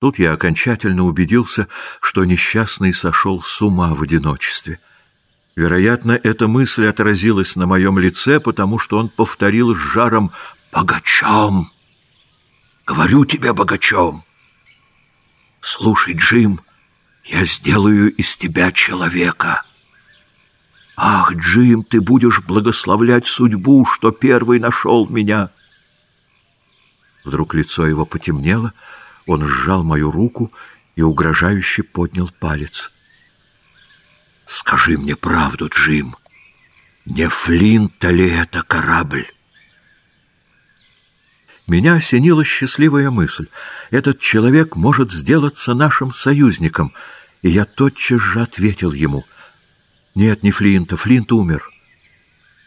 Тут я окончательно убедился, что несчастный сошел с ума в одиночестве. Вероятно, эта мысль отразилась на моем лице, потому что он повторил с жаром «Богачом! Говорю тебе, богачом! Слушай, Джим, я сделаю из тебя человека!» «Ах, Джим, ты будешь благословлять судьбу, что первый нашел меня!» Вдруг лицо его потемнело, он сжал мою руку и угрожающе поднял палец. «Скажи мне правду, Джим, не Флинта ли это корабль?» Меня осенила счастливая мысль. Этот человек может сделаться нашим союзником, и я тотчас же ответил ему — нет, не Флинта. Флинт умер.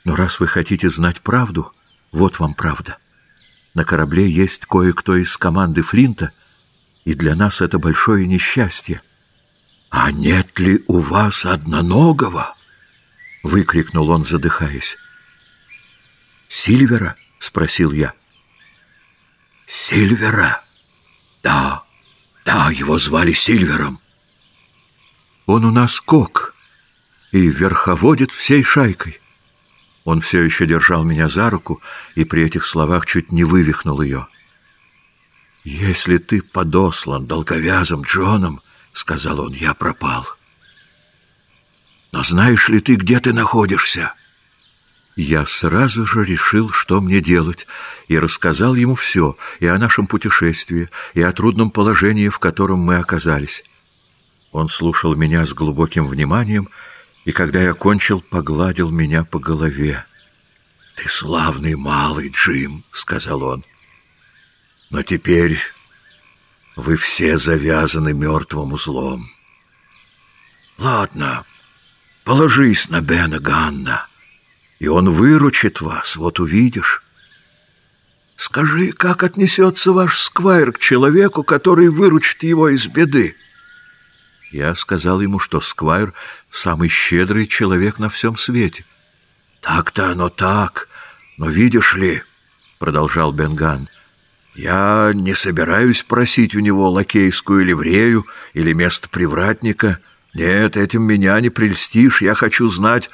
Но раз вы хотите знать правду, вот вам правда. На корабле есть кое-кто из команды Флинта, и для нас это большое несчастье. «А нет ли у вас одноногого?» — выкрикнул он, задыхаясь. «Сильвера?» — спросил я. «Сильвера? Да, да, его звали Сильвером. Он у нас кок, и верховодит всей шайкой. Он все еще держал меня за руку и при этих словах чуть не вывихнул ее. «Если ты подослан долговязым Джоном, — сказал он, — я пропал. Но знаешь ли ты, где ты находишься?» Я сразу же решил, что мне делать, и рассказал ему все, и о нашем путешествии, и о трудном положении, в котором мы оказались. Он слушал меня с глубоким вниманием, и, когда я кончил, погладил меня по голове. «Ты славный малый, Джим», — сказал он. «Но теперь вы все завязаны мертвым узлом. Ладно, положись на Бена Ганна, и он выручит вас, вот увидишь». «Скажи, как отнесется ваш сквайр к человеку, который выручит его из беды?» Я сказал ему, что Сквайр — самый щедрый человек на всем свете. «Так-то оно так, но видишь ли, — продолжал Бенган, — я не собираюсь просить у него лакейскую ливрею или место привратника. Нет, этим меня не прельстишь, я хочу знать,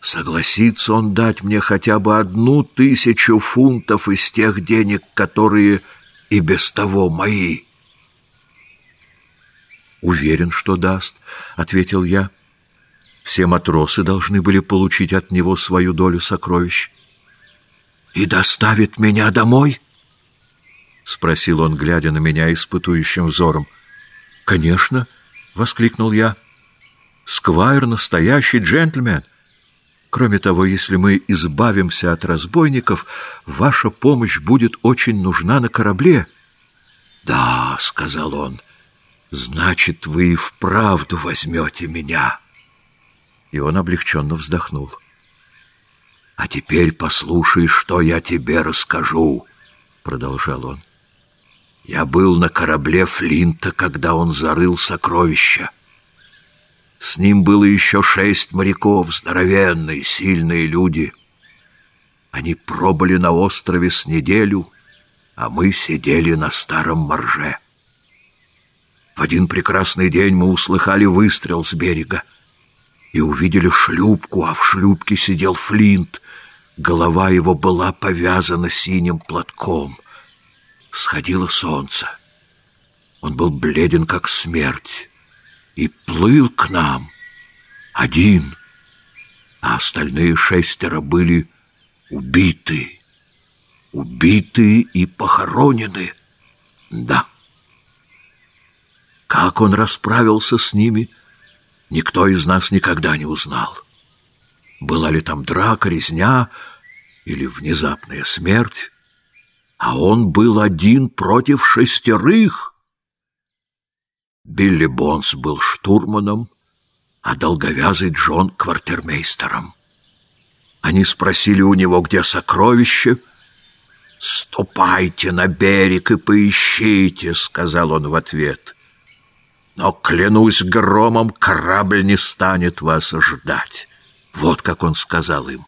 согласится он дать мне хотя бы одну тысячу фунтов из тех денег, которые и без того мои». «Уверен, что даст», — ответил я. «Все матросы должны были получить от него свою долю сокровищ». «И доставит меня домой?» — спросил он, глядя на меня испытующим взором. «Конечно», — воскликнул я. «Сквайр — настоящий джентльмен. Кроме того, если мы избавимся от разбойников, ваша помощь будет очень нужна на корабле». «Да», — сказал он, — Значит, вы и вправду возьмете меня. И он облегченно вздохнул. А теперь послушай, что я тебе расскажу, продолжал он. Я был на корабле Флинта, когда он зарыл сокровища. С ним было еще шесть моряков, здоровенные, сильные люди. Они пробыли на острове с неделю, а мы сидели на старом морже. В один прекрасный день мы услыхали выстрел с берега и увидели шлюпку, а в шлюпке сидел Флинт. Голова его была повязана синим платком. Сходило солнце. Он был бледен, как смерть, и плыл к нам один, а остальные шестеро были убиты, убиты и похоронены. Да. Как он расправился с ними, никто из нас никогда не узнал. Была ли там драка, резня или внезапная смерть? А он был один против шестерых. Билли Бонс был штурманом, а долговязый Джон — квартирмейстером. Они спросили у него, где сокровище. «Ступайте на берег и поищите», — сказал он в ответ. Но, клянусь громом, корабль не станет вас ждать. Вот как он сказал им.